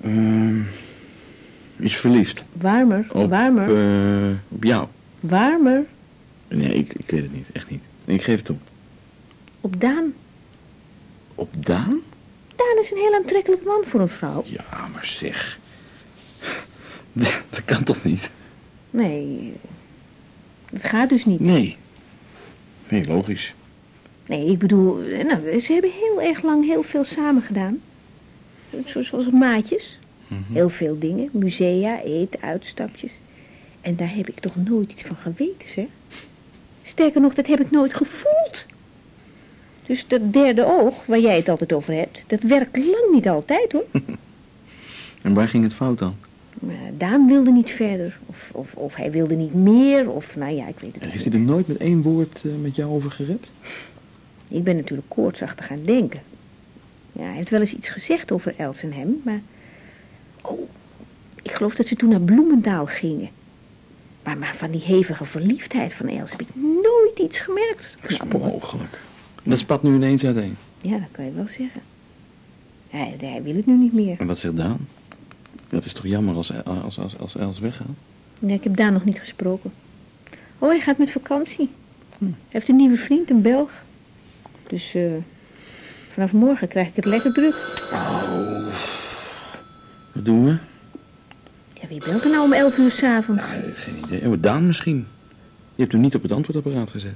Ehm, is verliefd. Warmer, Op, warmer, eh, op jou. warmer. Nee, ik, ik weet het niet. Echt niet. Ik geef het op. Op Daan. Op Daan? Daan is een heel aantrekkelijk man voor een vrouw. Ja, maar zeg. Dat kan toch niet? Nee, dat gaat dus niet. Nee. Nee, logisch. Nee, ik bedoel, eh, nou, ze hebben heel erg lang heel veel samen gedaan. Zo- zo- Zoals maatjes. Mhm. Heel veel dingen. Musea, eten, uitstapjes. En daar heb ik toch nooit iets van geweten, zeg. Sterker nog, dat heb ik nooit gevoeld. Dus dat derde oog, waar jij het altijd over hebt, dat werkt lang niet altijd, hoor. En waar ging het fout dan? Maar Daan wilde niet verder. Of, of, of hij wilde niet meer. Of, nou ja, ik weet het ook heeft niet. hij er nooit met één woord eh, met jou over gerept? Ik ben natuurlijk koortsachtig gaan denken. Ja, hij heeft wel eens iets gezegd over Els en hem, maar... Oh, ik geloof dat ze toen naar Bloemendaal gingen. Maar, maar van die hevige verliefdheid van Els heb ik nooit iets gemerkt. Dat is Knap onmogelijk. Dat spat nu ineens uiteen. Ja, dat kan je wel zeggen. Hij, hij wil het nu niet meer. En wat zegt Daan? Dat is toch jammer als, als, als, als Els weggaat? Nee, ik heb Daan nog niet gesproken. Oh, hij gaat met vakantie. Hij heeft een nieuwe vriend, een Belg. Dus eh, vanaf morgen krijg ik het lekker druk. Wat doen we? Ja, wie belt er nou om elf uur s'avonds? Eh, geen idee. Oh, Daan misschien. Je hebt hem niet op het antwoordapparaat gezet.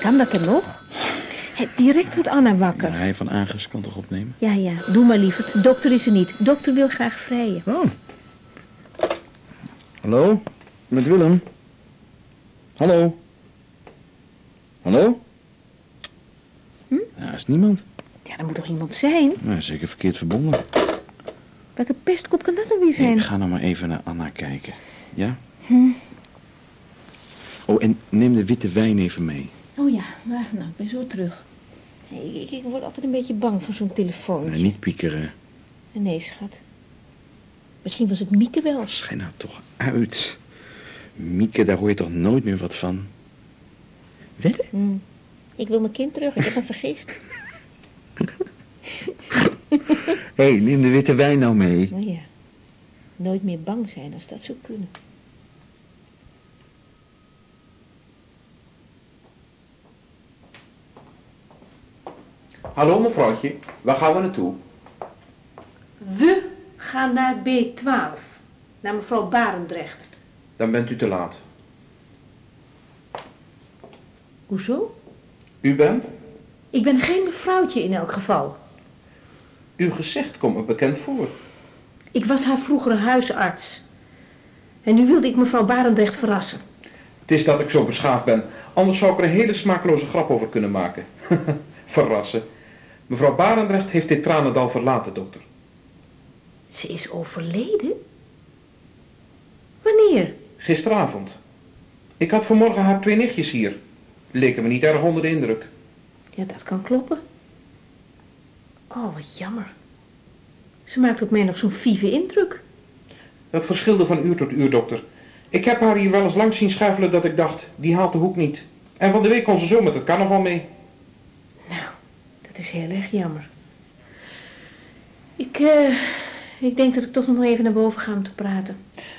Kan dat er nog? Direct wordt Anna Ja, wakker. hij van Agers kan toch opnemen? Ja, ja, doe maar lieverd. De dokter is er niet. De dokter wil graag vrijen. Oh. Hallo? Met Willem? Hallo? Hallo? Hm? Ja, is niemand. Ja, er moet toch iemand zijn? Nou, zeker verkeerd verbonden. Welke pestkop kan dat dan weer zijn? Ik ga nou maar even naar Anna kijken. Ja? Hm. Oh, en neem de witte wijn even mee. Oh ja, nou, ik ben zo terug. Ik, ik word altijd een beetje bang voor zo'n telefoon. Nee, niet piekeren. Nee, schat. Misschien was het Mieke wel. Schijn nou toch uit. Mieke, daar hoor je toch nooit meer wat van? Wedden? Hm. Ik wil mijn kind terug. Ik heb hem vergist. Hé, hey, neem de witte wijn nou mee. Nou ja. Nooit meer bang zijn als dat zou kunnen. Hallo mevrouwtje, waar gaan we naartoe? We gaan naar B12. Naar mevrouw Barendrecht. Dan bent u te laat. Hoezo? U bent? Ik ben geen mevrouwtje in elk geval. Uw gezicht komt me bekend voor. Ik was haar vroegere huisarts. En nu wilde ik mevrouw Barendrecht verrassen. Het is dat ik zo beschaafd ben, anders zou ik er een hele smakeloze grap over kunnen maken. Verrassen. Mevrouw Barendrecht heeft dit tranendal verlaten, dokter. Ze is overleden? Wanneer? Gisteravond. Ik had vanmorgen haar twee nichtjes hier. Leken me niet erg onder de indruk. Ja, dat kan kloppen. Oh, wat jammer. Ze maakt op mij nog zo'n vieve indruk. Dat verschilde van uur tot uur, dokter. Ik heb haar hier wel eens langs zien schuifelen dat ik dacht, die haalt de hoek niet. En van de week kon ze zo met het carnaval mee. Nou, dat is heel erg jammer. Ik, eh, ik denk dat ik toch nog maar even naar boven ga om te praten.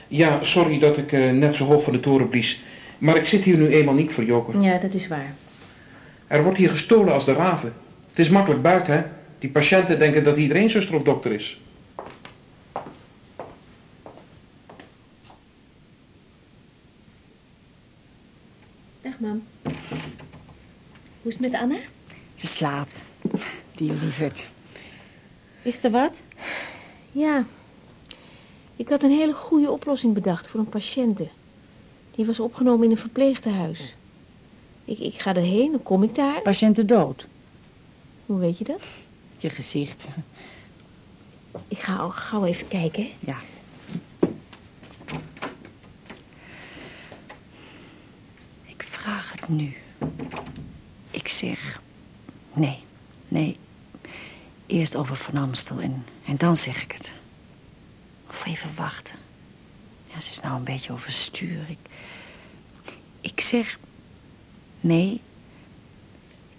Ja, sorry dat ik eh, net zo hoog van de toren blies. Maar ik zit hier nu eenmaal niet voor joker. Ja, dat is waar. Er wordt hier gestolen als de raven. Het is makkelijk buiten, hè? Die patiënten denken dat iedereen zuster of dokter is. Dag, mam. Hoe is het met Anna? Ze slaapt. Die lieverd. Is er wat? Ja. Ik had een hele goede oplossing bedacht voor een patiënte. Die was opgenomen in een verpleegtehuis. Ik, ik ga erheen, dan kom ik daar. Patiënten dood. Hoe weet je dat? Je gezicht. Ik ga al gauw even kijken. hè. Ja. Ik vraag het nu. Ik zeg... Nee, nee. Eerst over Van Amstel en, en dan zeg ik het. Of even wachten. Ja, ze is nou een beetje overstuur. Ik, ik zeg... Nee.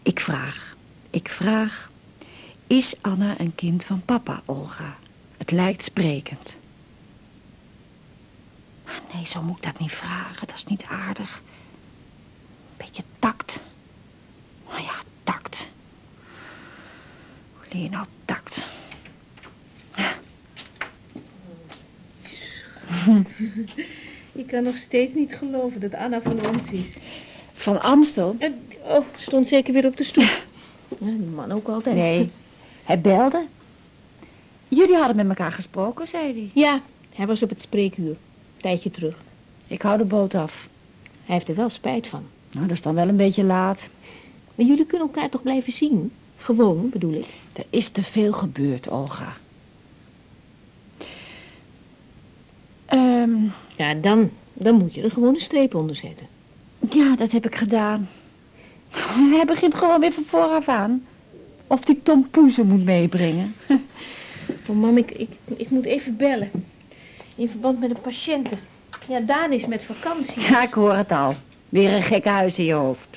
Ik vraag. Ik vraag... Is Anna een kind van papa, Olga? Het lijkt sprekend. Maar nee, zo moet ik dat niet vragen. Dat is niet aardig. Beetje tact. Nou ja, tact. Hoe leer je nou tact? Ik kan nog steeds niet geloven dat Anna van ons is. Van Amstel? Oh, stond zeker weer op de stoep. Ja, die man ook altijd. Nee, hij belde. Jullie hadden met elkaar gesproken, zei hij. Ja, hij was op het spreekuur. Een tijdje terug. Ik hou de boot af. Hij heeft er wel spijt van. Nou, dat is dan wel een beetje laat. Maar jullie kunnen elkaar toch blijven zien? Gewoon, bedoel ik. Er is te veel gebeurd, Olga. Ehm, Ja, dan, dan moet je er gewoon een streep onder zetten. ja, dat heb ik gedaan. Hij begint gewoon weer van vooraf aan. Of die Tom Poezen moet meebrengen. Oh, mam, ik, ik, ik moet even bellen. In verband met een patiënte. Ja, Daan is met vakantie. Ja, ik hoor het al. Weer een gekke huis in je hoofd.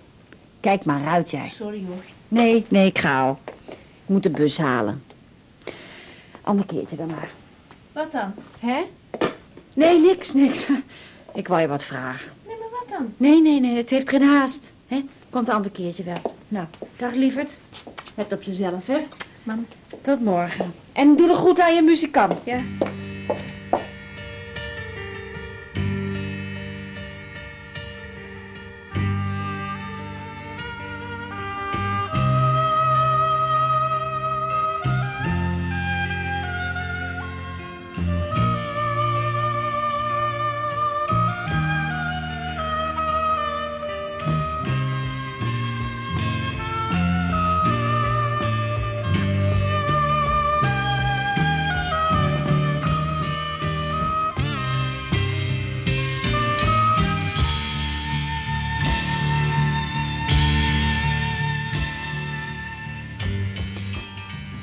Kijk maar uit jij. Sorry hoor. Nee, nee, ik ga al. Ik moet de bus halen. Ander keertje dan maar. Wat dan? Hè? Nee, niks, niks. Ik wou je wat vragen. Nee, maar wat dan? Nee, nee, nee, het heeft geen haast. Hè? Komt een ander keertje wel. Nou, dag lieverd. Let op jezelf, hè. Mam. Tot morgen. En doe er goed aan je muzikant. Ja.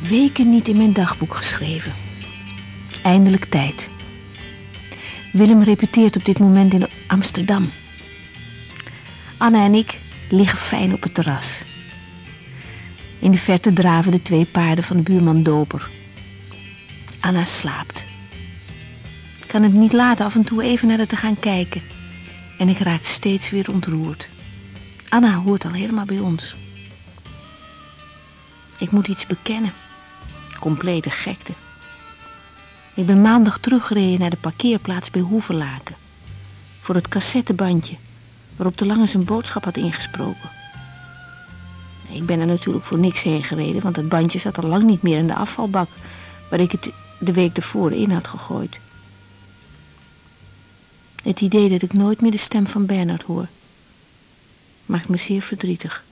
Weken niet in mijn dagboek geschreven. Eindelijk tijd. Willem repeteert op dit moment in Amsterdam. Anna en ik liggen fijn op het terras. In de verte draven de twee paarden van de buurman Doper. Anna slaapt. Ik kan het niet laten af en toe even naar haar te gaan kijken. En ik raak steeds weer ontroerd. Anna hoort al helemaal bij ons. Ik moet iets bekennen. Complete gekte. Ik ben maandag teruggereden naar de parkeerplaats bij Hoeverlaken. Voor het cassettebandje waarop de lange zijn boodschap had ingesproken. Ik ben er natuurlijk voor niks heen gereden, want het bandje zat al lang niet meer in de afvalbak waar ik het de week ervoor in had gegooid. Het idee dat ik nooit meer de stem van Bernard hoor, maakt me zeer verdrietig.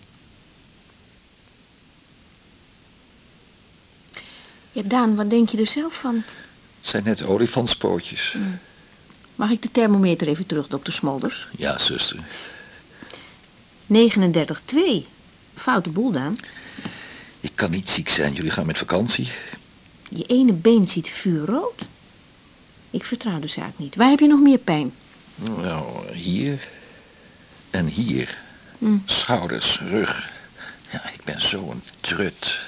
Ja, Daan, wat denk je er zelf van? Het zijn net olifantspootjes. Mag ik de thermometer even terug, dokter Smolders? Ja, zuster. 39,2. Foute boel, Daan. Ik kan niet ziek zijn. Jullie gaan met vakantie. Je ene been ziet vuurrood. Ik vertrouw de zaak niet. Waar heb je nog meer pijn? Nou, hier. En hier. Hm. Schouders, rug. Ja, ik ben zo'n trut.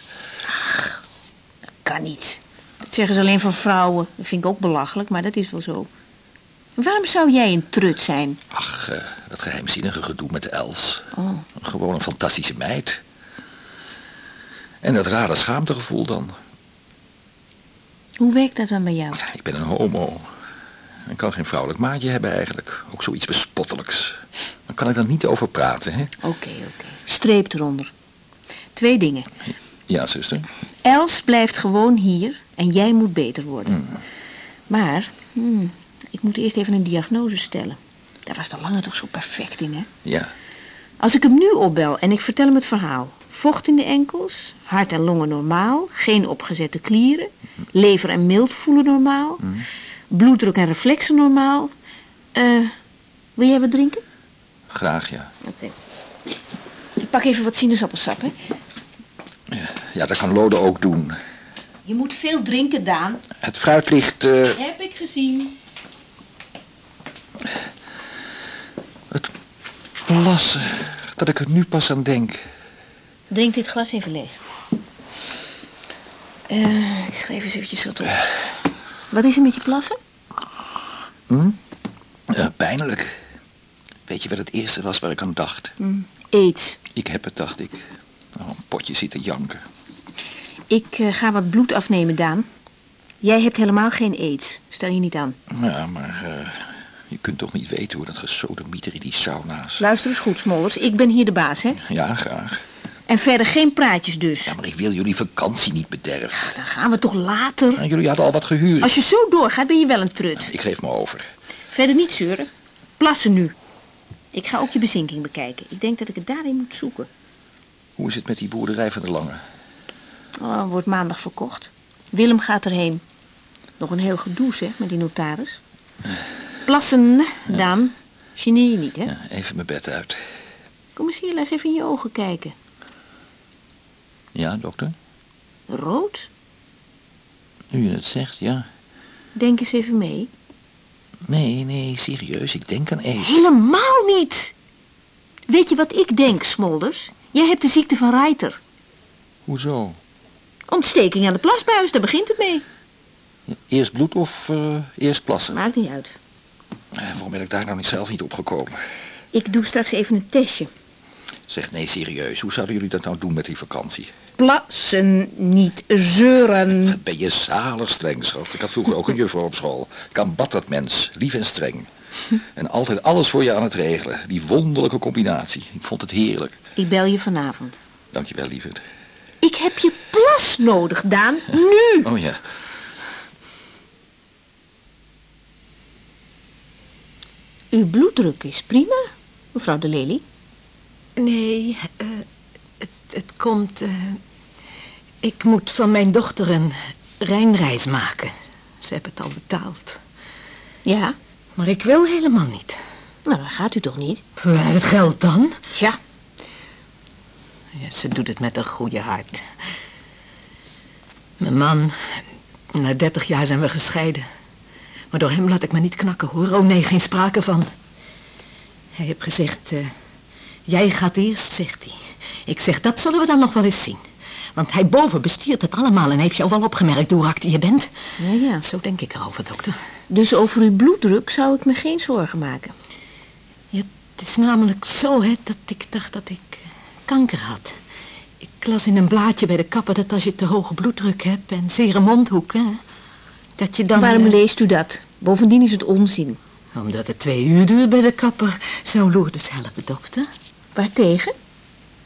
Kan niet. Dat zeggen ze alleen van vrouwen. Dat vind ik ook belachelijk, maar dat is wel zo. Waarom zou jij een trut zijn? Ach, eh, dat geheimzinnige gedoe met Els. Oh, Gewoon een fantastische meid. En dat rare schaamtegevoel dan. hoe werkt dat dan bij jou? Ja, ik ben een homo. Ik kan geen vrouwelijk maatje hebben eigenlijk. Ook zoiets bespottelijks. Daar kan ik dan niet over praten, hè? Oké, oké. Streep eronder. Twee dingen. Ja, zuster. Els blijft gewoon hier en jij moet beter worden. Maar, hmm, ik moet eerst even een diagnose stellen. Daar was de lange toch zo perfect in, hè? Ja. Als ik hem nu opbel en ik vertel hem het verhaal. Vocht in de enkels, hart en longen normaal, geen opgezette klieren, lever en mild voelen normaal, bloeddruk en reflexen normaal. Eh, wil jij wat drinken? Graag, ja. Oké. Ik pak even wat sinaasappelsap, hè? Ja, dat kan Lode ook doen. Je moet veel drinken, Daan. Het fruit ligt... eh, Heb ik gezien. het plassen. Dat ik er nu pas aan denk. Drink dit glas even leeg. Eh, ik schreef eens eventjes wat op. Wat is er met je plassen? Eh, pijnlijk. Weet je wat het eerste was waar ik aan dacht? Aids. Ik heb het, dacht ik. Oh, een potje zitten janken. Ik eh, ga wat bloed afnemen, Daan. Jij hebt helemaal geen aids. Stel je niet aan. Ja, maar eh, je kunt toch niet weten hoe dat gesodemieter in die sauna's... Luister eens goed, Smollers. Ik ben hier de baas, hè? Ja, graag. En verder geen praatjes dus. Ja, maar ik wil jullie vakantie niet bederven. Dan gaan we toch later. Nou, jullie hadden al wat gehuurd. Als je zo doorgaat, ben je wel een trut. Ik geef me over. Verder niet zeuren. Plassen nu. Ik ga ook je bezinking bekijken. Ik denk dat ik het daarin moet zoeken. Hoe is het met die boerderij van de Lange? Oh, wordt maandag verkocht. Willem gaat erheen. Nog een heel gedoe, zeg, met die notaris. Plassen, Daan. Geneer je niet, hè? Ja, even mijn bed uit. Kom eens hier, laat eens even in je ogen kijken. Ja, dokter? Rood? Nu je het zegt, ja. Denk eens even mee. Nee, nee, serieus. Ik denk aan aids. Helemaal niet. Weet je wat ik denk, Smolders? Jij hebt de ziekte van Reiter. Hoezo? Ontsteking aan de plasbuis, daar begint het mee. Eerst bloed of eh, eerst plassen? Maakt niet uit. Eh, waarom ben ik daar nou niet zelf niet opgekomen? Ik doe straks even een testje. Zeg, nee, serieus. Hoe zouden jullie dat nou doen met die vakantie? Plassen, niet zeuren. Wat ben je zalig streng, schat. Ik had vroeger ook een juffrouw op school. Kan bad dat mens, lief en streng. En altijd alles voor je aan het regelen. Die wonderlijke combinatie. Ik vond het heerlijk. Ik bel je vanavond. Dankjewel, lieverd. Ik heb je plas nodig, Daan. Nu! Oh ja. Uw bloeddruk is prima, mevrouw de Lely. Nee, eh, het, het komt... eh, ik moet van mijn dochter een Rijnreis maken. Ze hebben het al betaald. Ja, Maar ik wil helemaal niet. nou dan gaat u toch niet? Voor het geld dan? Ja, Ja, ze doet het met een goede hart. Mijn man, na dertig jaar zijn we gescheiden. Maar door hem laat ik me niet knakken hoor. Oh nee, geen sprake van. Hij heeft gezegd, eh, jij gaat eerst, zegt hij. Ik zeg, dat zullen we dan nog wel eens zien. Want hij boven bestiert het allemaal en heeft jou wel opgemerkt hoe actie je bent. ja, ja. Zo denk ik erover, dokter. Dus over uw bloeddruk zou ik me geen zorgen maken. Ja, het is namelijk zo, hè, dat ik dacht dat ik kanker had. Ik las in een blaadje bij de kapper dat als je te hoge bloeddruk hebt en zere mondhoek, hè, dat je dan... Waarom eh, leest u dat? Bovendien is het onzin. Omdat het twee uur duurt bij de kapper, zou Lourdes helpen, dokter. Waartegen?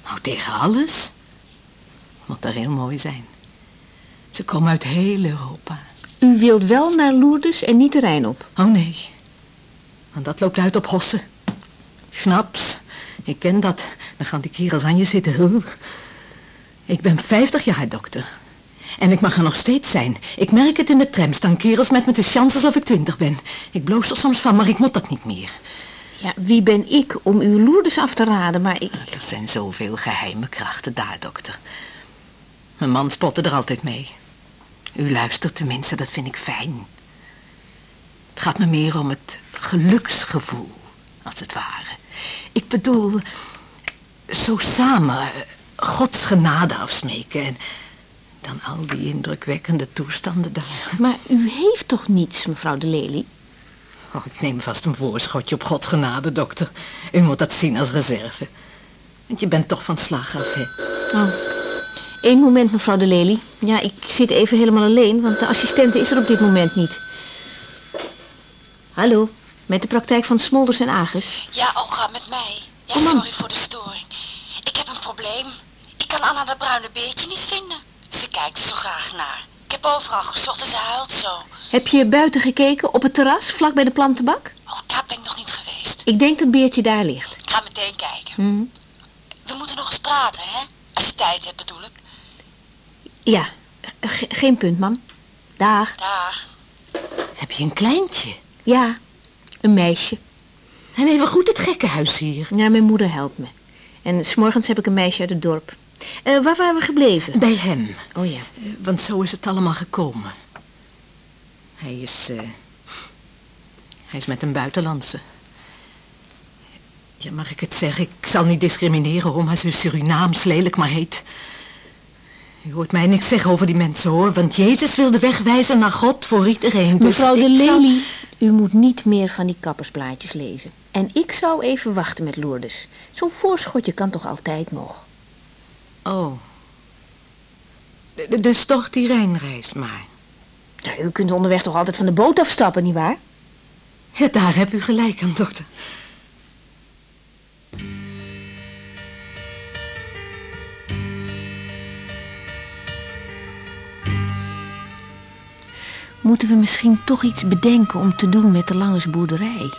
Nou, tegen alles. Moet er heel mooi zijn. Ze komen uit heel Europa. U wilt wel naar Lourdes en niet de Rijn op. Oh nee, want dat loopt uit op hossen. Schnaps, ik ken dat. Dan gaan die kerels aan je zitten. Ik ben 50 jaar, dokter. En ik mag er nog steeds zijn. Ik merk het in de tram. Staan kerels met me te chance alsof ik 20 ben. Ik bloos er soms van, maar ik moet dat niet meer. Ja, wie ben ik om uw Lourdes af te raden, maar ik... Er zijn zoveel geheime krachten daar, dokter. Mijn man spotte er altijd mee. U luistert tenminste, dat vind ik fijn. Het gaat me meer om het geluksgevoel, als het ware. Ik bedoel, zo samen eh, Gods genade afsmeken en dan al die indrukwekkende toestanden daar. Maar u heeft toch niets, mevrouw de Lely? Oh, ik neem vast een voorschotje op Gods genade, dokter. U moet dat zien als reserve. Want je bent toch van slag af, hè? Oh. Eén moment, mevrouw de Lely. Ja, ik zit even helemaal alleen, want de assistente is er op dit moment niet. Hallo, met de praktijk van Smolders en Agus. Ja, Olga, met mij. Ja, Kom dan. sorry voor de storing. Ik probleem. Kan Anna dat bruine beertje niet vinden. Ze kijkt er zo graag naar. Ik heb overal gezocht en ze huilt zo. Heb je buiten gekeken, op het terras, vlak bij de plantenbak? Oh, daar ben ik nog niet geweest. Ik denk dat Beertje daar ligt. Ik ga meteen kijken. Hm. We moeten nog eens praten, hè? Als je tijd hebt, bedoel ik. Ja, ge- geen punt, mam. Dag. Dag. Heb je een kleintje? Ja, een meisje. En even goed het gekkenhuis hier. Ja, mijn moeder helpt me. En s'morgens heb ik een meisje uit het dorp. Eh, waar waren we gebleven? Bij hem. Oh ja. Eh, Want zo is het allemaal gekomen. Hij is... eh, hij is met een buitenlandse. Ja, mag ik het zeggen? Ik zal niet discrimineren hoor, maar ze is Surinaams, lelijk maar heet. U hoort mij niks zeggen over die mensen, hoor. Want Jezus wilde wegwijzen naar God voor iedereen. Dus Mevrouw de zal- Lely, u moet niet meer van die kappersblaadjes lezen. En ik zou even wachten met Lourdes. Zo'n voorschotje kan toch altijd nog? Oh. D- Dus toch die Rijnreis maar. Nou, u kunt onderweg toch altijd van de boot afstappen, nietwaar? Ja, daar heb u gelijk aan, dokter. Moeten we misschien toch iets bedenken om te doen met de Langersboerderij?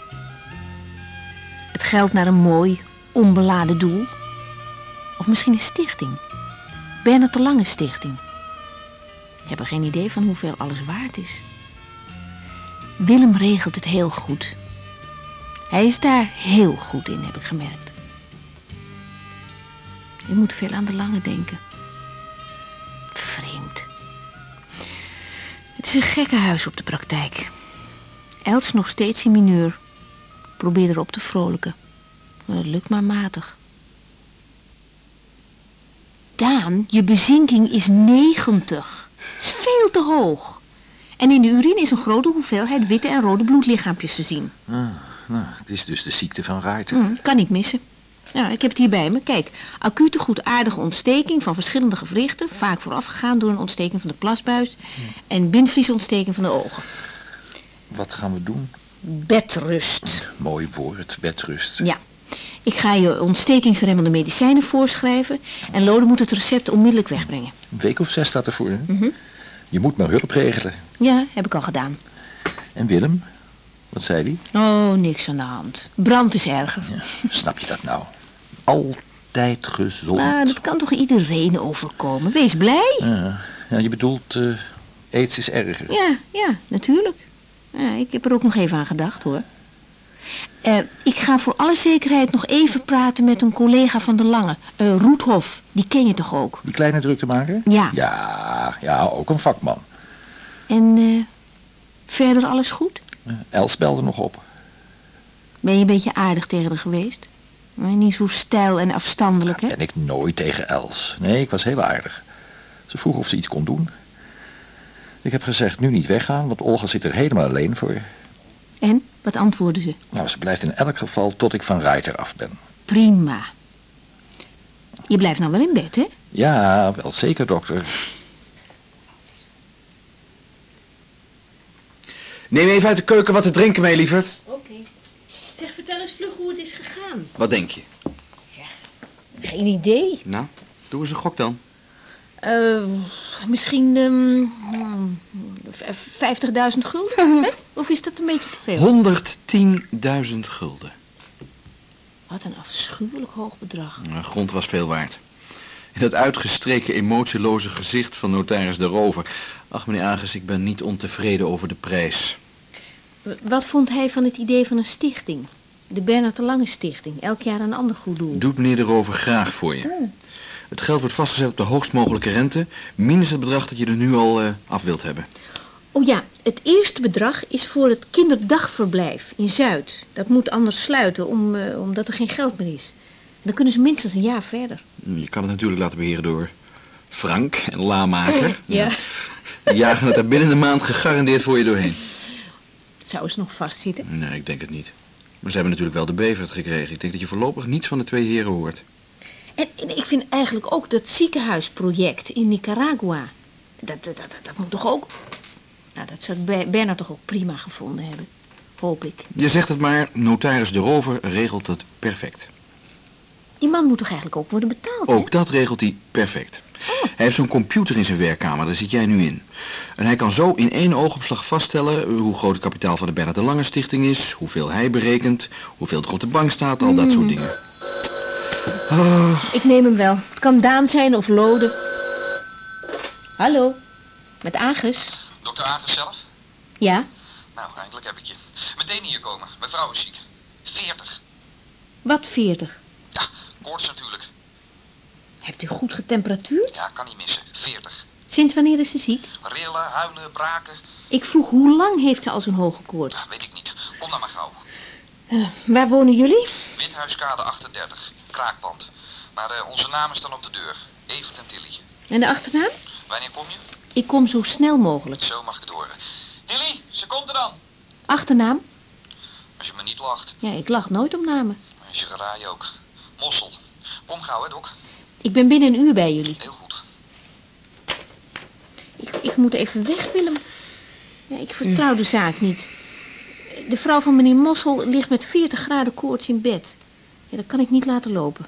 Het geld naar een mooi, onbeladen doel? Of misschien een stichting? Bernard de Lange Stichting. Ik heb er geen idee van hoeveel alles waard is. Willem regelt het heel goed. Hij is daar heel goed in, heb ik gemerkt. Je moet veel aan de Lange denken. Vreemd. Het is een gekke huis op de praktijk. Els nog steeds in mineur. Probeer erop te vrolijken. Maar het lukt maar matig. Daan, je bezinking is 90. Dat is veel te hoog. En in de urine is een grote hoeveelheid witte en rode bloedlichaampjes te zien. Ah, nou, het is dus de ziekte van Ruiter. Hm, kan niet missen. Ja, ik heb het hier bij me. Kijk, acute goedaardige ontsteking van verschillende gewrichten, vaak voorafgegaan door een ontsteking van de plasbuis en bindvliesontsteking van de ogen. Wat gaan we doen? Bedrust. Mooi woord, bedrust. Ja. Ik ga je ontstekingsremmende medicijnen voorschrijven en Lode moet het recept onmiddellijk wegbrengen. Een week of zes staat ervoor, hè? Je moet maar hulp regelen. Ja, heb ik al gedaan. En Willem? Wat zei hij? Oh, niks aan de hand. Brand is erger. Ja, snap je dat nou? Altijd gezond. Maar dat kan toch iedereen overkomen? Wees blij. Ja, ja, je bedoelt, eh aids is erger. Ja, ja, natuurlijk. Ja, ik heb er ook nog even aan gedacht, hoor. Eh, ik ga voor alle zekerheid nog even praten met een collega van de Lange. eh Roethof, die ken je toch ook? Die kleine druk te maken? Ja. Ja, ja, ook een vakman. En verder alles goed? Els belde nog op. Ben je een beetje aardig tegen haar geweest? Maar niet zo stijl en afstandelijk, hè? Ben ik nooit tegen Els. Nee, ik was heel aardig. Ze vroeg of ze iets kon doen. Ik heb gezegd nu niet weggaan, want Olga zit er helemaal alleen voor. En? Wat antwoordde ze? Nou, ze blijft in elk geval tot ik van Ruiter af ben. Prima. Je blijft nou wel in bed, hè? Ja, wel zeker, dokter. Neem even uit de keuken wat te drinken mee, lieverd. Oké. Zeg, vertel eens vlug hoe het is gegaan. Wat denk je? Geen idee. Nou, doe eens een gok dan. Eh, misschien ehm, hmm, v- 50.000 gulden? hè? Of is dat een beetje te veel? 110.000 gulden. Wat een afschuwelijk hoog bedrag. De grond was veel waard. In dat uitgestreken emotieloze gezicht van notaris de Rover. Ach, meneer Agers, ik ben niet ontevreden over de prijs. Wat vond hij van het idee van een stichting? De Bernard de Lange Stichting. Elk jaar een ander goed doel. Doet meneer de Rover graag voor je. Het geld wordt vastgezet op de hoogst mogelijke rente... minus het bedrag dat je er nu al eh, af wilt hebben. Oh ja, het eerste bedrag is voor het kinderdagverblijf in Zuid. Dat moet anders sluiten, om, eh, omdat er geen geld meer is. En dan kunnen ze minstens een jaar verder. Je kan het natuurlijk laten beheren door Frank en Lamaker. Ja. Die jagen het er binnen een maand gegarandeerd voor je doorheen. Zou eens nog vastzitten. Nee, ik denk het niet. Maar ze hebben natuurlijk wel de bevert gekregen. Ik denk dat je voorlopig niets van de twee heren hoort. En, en ik vind eigenlijk ook dat ziekenhuisproject in Nicaragua... Dat, dat, dat, dat moet toch ook... Nou, dat zou Ber- Bernard toch ook prima gevonden hebben. Hoop ik. Je zegt het maar, notaris de Rover regelt het perfect. Die man moet toch eigenlijk ook worden betaald, hè? Ook dat regelt hij perfect. Hij heeft zo'n computer in zijn werkkamer, daar zit jij nu in. En hij kan zo in één oogopslag vaststellen hoe groot het kapitaal van de Bernard de Lange Stichting is, hoeveel hij berekent, hoeveel er op de bank staat, al dat soort dingen. Ik neem hem wel. Het kan Daan zijn of Lode. Hallo, met Agus. Dokter Agers zelf? Ja, Nou, eindelijk heb ik je. Meteen hier komen. Mijn vrouw is ziek. 40. wat 40. Ja, koorts natuurlijk. Hebt u goed getemperatuurd? Ja, kan niet missen. 40. Sinds wanneer is ze ziek? Rillen, huilen, braken. Ik vroeg hoe lang heeft ze al zo'n hoge koorts? Ah, weet ik niet. Kom dan maar gauw. Eh, waar wonen jullie? Withuiskade 38. Kraakpand. Maar eh, onze namen staan op de deur. Evert en Tilly. En de achternaam? Wanneer kom je? Ik kom zo snel mogelijk. Zo mag ik het horen. Tilly, ze komt er dan. Achternaam? Als je me niet lacht. Ja, ik lach nooit om namen. En Shigerai ook. Mossel. Kom gauw, hè, Dok. Ik ben binnen een uur bij jullie. Heel goed. Ik, ik moet even weg, Willem. Ja, ik vertrouw de zaak niet. De vrouw van meneer Mossel ligt met 40 graden koorts in bed. Ja, dat kan ik niet laten lopen.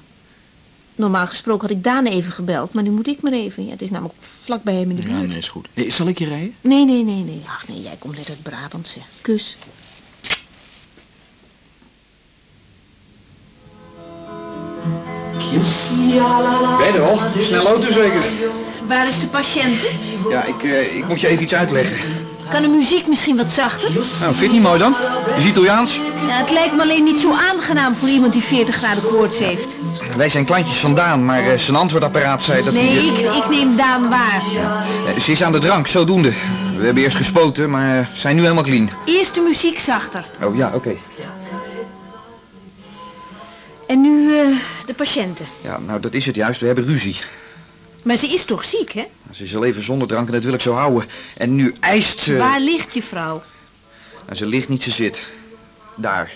Normaal gesproken had ik Daan even gebeld, maar nu moet ik maar even. Ja, het is namelijk vlak bij hem in de Ja, buurt. nee, is goed. Hey, zal ik je rijden? Nee, nee, nee, nee. Ach nee, jij komt net uit Brabant, zeg. Kus. Ben je er al? Snel auto zeker? Waar is de patiënt? Ja, ik, eh, ik moet je even iets uitleggen. Kan de muziek misschien wat zachter? Nou, vind je niet mooi dan? Je ziet Italiaans? Ja, het lijkt me alleen niet zo aangenaam voor iemand die 40 graden koorts heeft. Wij zijn klantjes vandaan, maar eh, zijn antwoordapparaat zei dat Nee, hij... ik, ik neem Daan waar. eh, ze is aan de drank, zodoende. We hebben eerst gespoten, maar eh, zijn nu helemaal clean. Eerst de muziek zachter. Oh ja, oké. En nu eh, de patiënten. Ja, nou dat is het juist. We hebben ruzie. Maar ze is toch ziek, hè? Ze is al even zonder drank en dat wil ik zo houden. En nu eist ze... Waar ligt je vrouw? Nou, ze ligt niet, ze zit. Daar.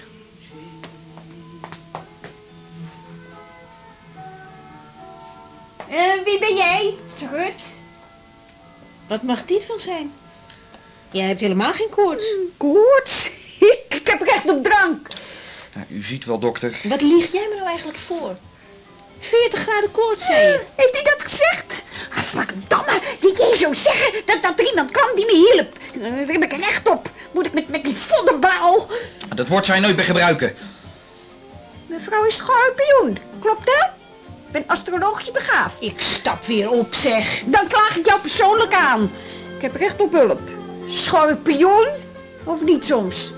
Eh, wie ben jij? Trut. Wat mag dit wel zijn? Jij hebt helemaal geen koorts. Koorts? Ik heb recht op drank. Nou, u ziet wel, dokter. Wat lieg jij me nou eigenlijk voor? 40 graden koorts, zei je. Heeft hij dat gezegd? Ah, verdamme, die je zo zeggen dat, dat er iemand kwam die me hielp. Eh, Daar heb ik recht op. Moet ik met, met die voddenbouw? Dat woord zou je nooit meer gebruiken. Mevrouw is schorpioen. Klopt dat? Ik ben astrologisch begaafd. Ik stap weer op, zeg. Dan klaag ik jou persoonlijk aan. Ik heb recht op hulp. Schorpioen? Of niet soms?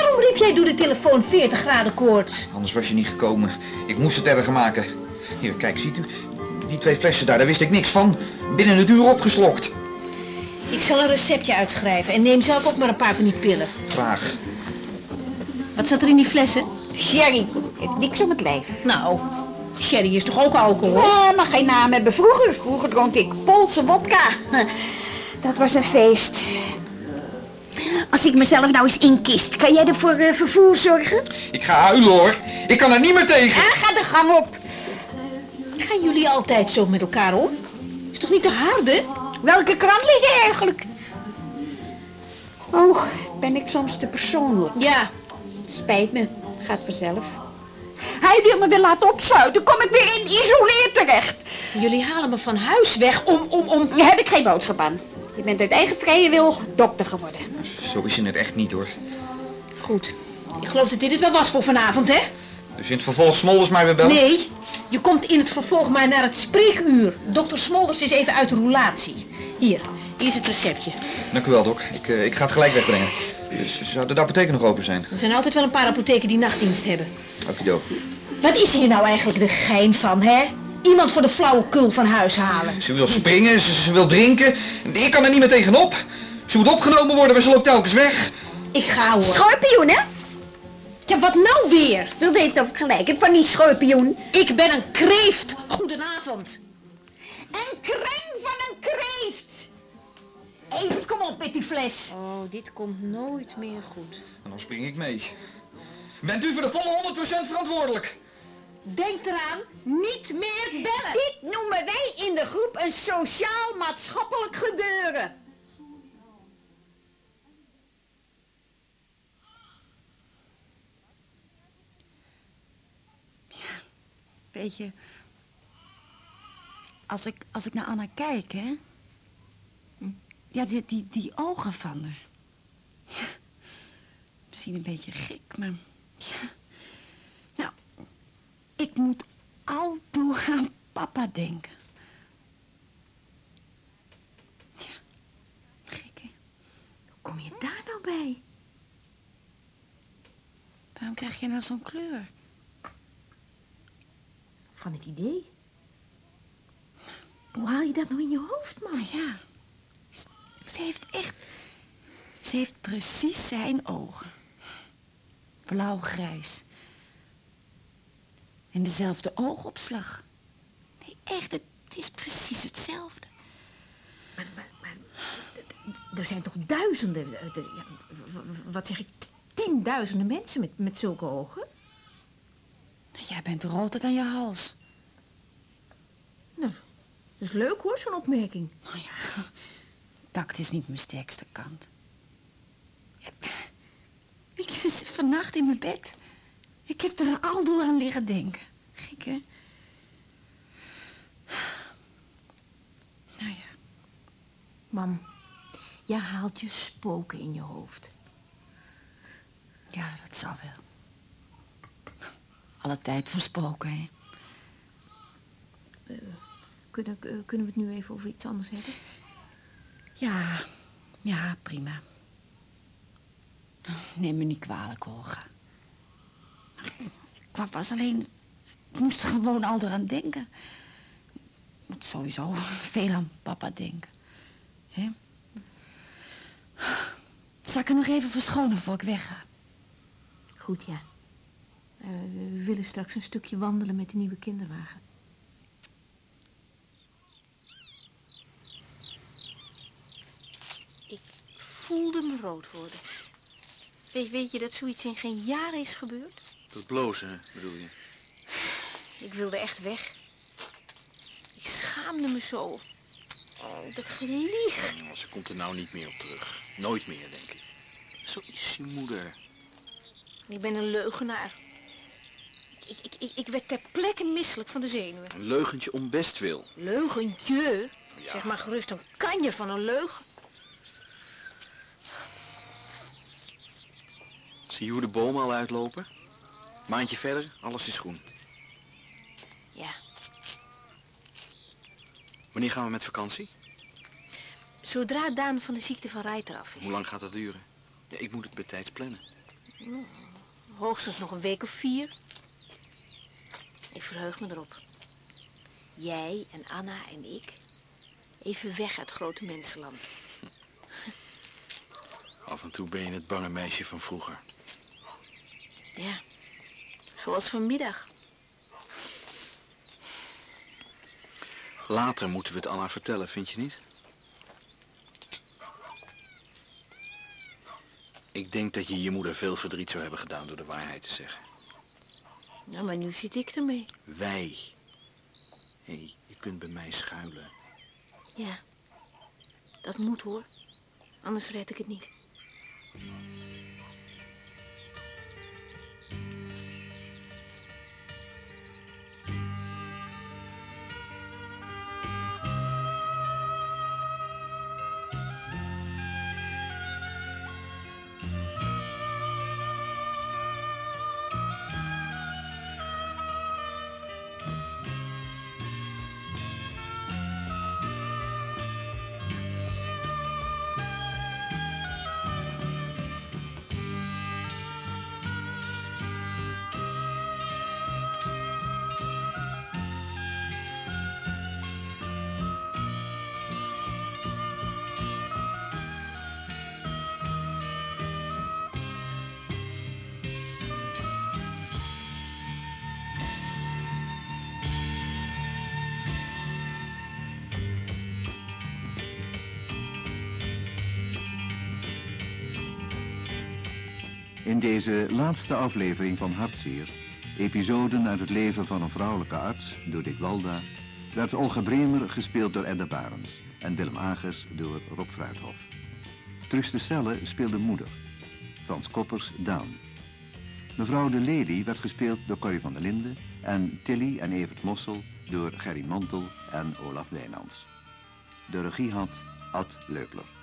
Waarom riep jij door de telefoon 40 graden koorts? Anders was je niet gekomen. Ik moest het erger maken. Hier, kijk, ziet u? Die twee flessen daar, daar wist ik niks van. Binnen een uur opgeslokt. Ik zal een receptje uitschrijven en neem zelf ook maar een paar van die pillen. Graag. Wat zat er in die flessen? Sherry. Heeft niks om het lijf. Nou, sherry is toch ook alcohol? Eh, mag geen naam hebben. Vroeger, vroeger dronk ik Poolse wodka. Dat was een feest. Als ik mezelf nou eens inkist, kan jij er voor eh, vervoer zorgen? Ik ga huilen hoor. Ik kan er niet meer tegen. Ja, ga de gang op. Gaan jullie altijd zo met elkaar om? Is toch niet te harde? Welke krant lees je eigenlijk? Oh, ben ik soms te persoonlijk? Ja. Spijt me, gaat vanzelf. Hij wil me weer laten opsluiten, kom ik weer in isoleer terecht. Jullie halen me van huis weg om, om, om... Daar heb ik geen boodschap aan. Je bent uit eigen vrije wil dokter geworden. Zo is je het echt niet hoor. Goed. Ik geloof dat dit het wel was voor vanavond, hè? Dus in het vervolg Smolders maar weer bellen? Nee, je komt in het vervolg maar naar het spreekuur. Dokter Smolders is even uit de roulatie. Hier, hier is het receptje. Dank u wel, dok. Ik, eh, ik ga het gelijk wegbrengen. Dus zouden de apotheken nog open zijn? Er zijn altijd wel een paar apotheken die nachtdienst hebben. Okido. Wat is hier nou eigenlijk de gein van, hè? Iemand voor de flauwekul van huis halen. Ze wil springen, ze, ze wil drinken. Ik kan er niet meer tegenop. Ze moet opgenomen worden, maar ze loopt telkens weg. Ik ga hoor. Schorpioen, hè? Ja, wat nou weer? Wil weten of ik gelijk heb van die schorpioen. Ik ben een kreeft. Goedenavond. Een kreng van een kreeft. Even, kom op met die fles. Oh, dit komt nooit meer goed. En dan spring ik mee. Bent u voor de volle 100% verantwoordelijk? Denk eraan, niet meer bellen. Dit noemen wij in de groep een sociaal-maatschappelijk gebeuren. Weet je, als ik, als ik naar Anna kijk, hè. Ja, die, die, die ogen van haar. Ja, misschien een beetje gek, maar... Ja. Ik moet al door aan papa denken. Ja, gek, hè? Hoe kom je daar nou bij? Waarom krijg je nou zo'n kleur? Van het idee. Hoe haal je dat nou in je hoofd, man? Maar ja, ze heeft echt... Ze heeft precies zijn ogen. Blauw-grijs. En dezelfde oogopslag. Nee, echt, het, is precies hetzelfde. Maar, maar, maar er zijn toch duizenden, eh, ja, wat zeg ik, tienduizenden mensen met, met zulke ogen? Jij bent roter dan je hals. Nou, dat is leuk hoor, zo'n opmerking. Nou ja, tact is niet mijn sterkste kant. Ik zit vannacht in mijn bed. Ik heb er al door aan liggen denken. Gek, hè? Nou ja. Mam, jij haalt je spoken in je hoofd. Ja, dat zal wel. Alle tijd voor spoken, hè? Kunnen, eh, kunnen we het nu even over iets anders hebben? Ja, ja, prima. Neem me niet kwalijk, Olga. Ik was alleen... Ik moest er gewoon al eraan denken. Ik moet sowieso veel aan papa denken. Hè? Zal ik er nog even verschonen voor ik wegga? Goed, ja. Eh, we willen straks een stukje wandelen met de nieuwe kinderwagen. Ik voelde me rood worden. Weet, weet je dat zoiets in geen jaren is gebeurd? Dat blozen, bedoel je? Ik wilde echt weg. Ik schaamde me zo. Oh, dat gelieg. Ze komt er nou niet meer op terug. Nooit meer, denk ik. Zo is je moeder. Ik ben een leugenaar. Ik, ik, ik, ik werd ter plekke misselijk van de zenuwen. Een leugentje om bestwil. Leugentje? Zeg maar gerust, dan kan je van een leugen. Zie je hoe de bomen al uitlopen? Maandje verder, alles is groen. Ja. Wanneer gaan we met vakantie? Zodra Daan van de ziekte van Rijt eraf is. Hoe lang gaat dat duren? Ja, ik moet het bij tijds plannen. Hoogstens nog een week of vier. Ik verheug me erop. Jij en Anna en ik. Even weg uit grote mensenland. Af en toe ben je het bange meisje van vroeger. Ja. Zoals vanmiddag. Later moeten we het Anna vertellen, vind je niet? Ik denk dat je je moeder veel verdriet zou hebben gedaan door de waarheid te zeggen. Nou, maar nu zit ik ermee. Wij. Hé, hey, je kunt bij mij schuilen. Ja. Dat moet hoor. Anders red ik het niet. In deze laatste aflevering van Hartzeer, episoden uit het leven van een vrouwelijke arts door Dick Walda, werd Olga Bremer gespeeld door Edda Barens en Willem Agers door Rob Fruithof. Truus de Selle speelde moeder, Frans Koppers Daan. Mevrouw de Lady werd gespeeld door Corrie van der Linden en Tilly en Evert Mossel door Gerry Mantel en Olaf Wijnands. De regie had Ad Leupler.